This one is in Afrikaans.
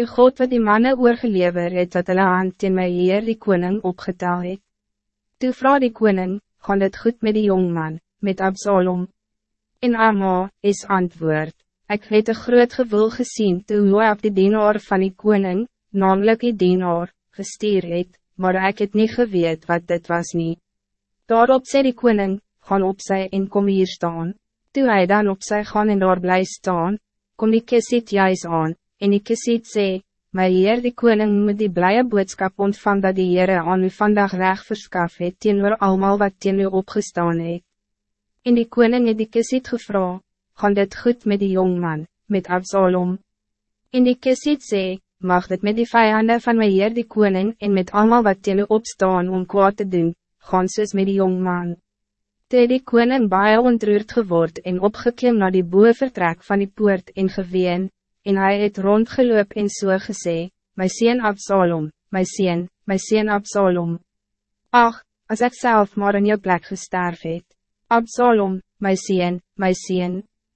Die God wat die mannen oorgelever het, dat hulle hand teen my heer die koning opgetel het. Toe vraag die koning, gaan het goed met die jongman, met Absalom? En Amma is antwoord, ik het een groot gevoel gezien toe Joab die dienaar van die koning, namelijk die dienaar, gestuur het, maar ik het niet geweet wat dit was niet. Daarop sê die koning, gaan op sy en kom hier staan. Toe hy dan op sy gaan en daar bly staan, kom die kisiet juist aan, en die kisiet sê, My heer die koning moet die blije boodskap ontvang dat die Heere aan u vandag recht verskaf het teenoor almal wat teen u opgestaan het. En die koning het die kisiet gevra, gaan dit goed met die jongman, met Absalom? En die kisiet sê, mag dit met die vijanden van my heer die koning en met allemaal wat teen opstaan om kwaad te doen, gaan soos met die jongman. Toe die koning baie ontroerd geword en opgeklim naar die boe vertrek van die poort en geween, en hij het rondgeloop en so gesê, my sien Absalom, my sien, my sien Absalom. Ach, als ik zelf maar in jou plek gesterf het, Absalom, my sien, my sien.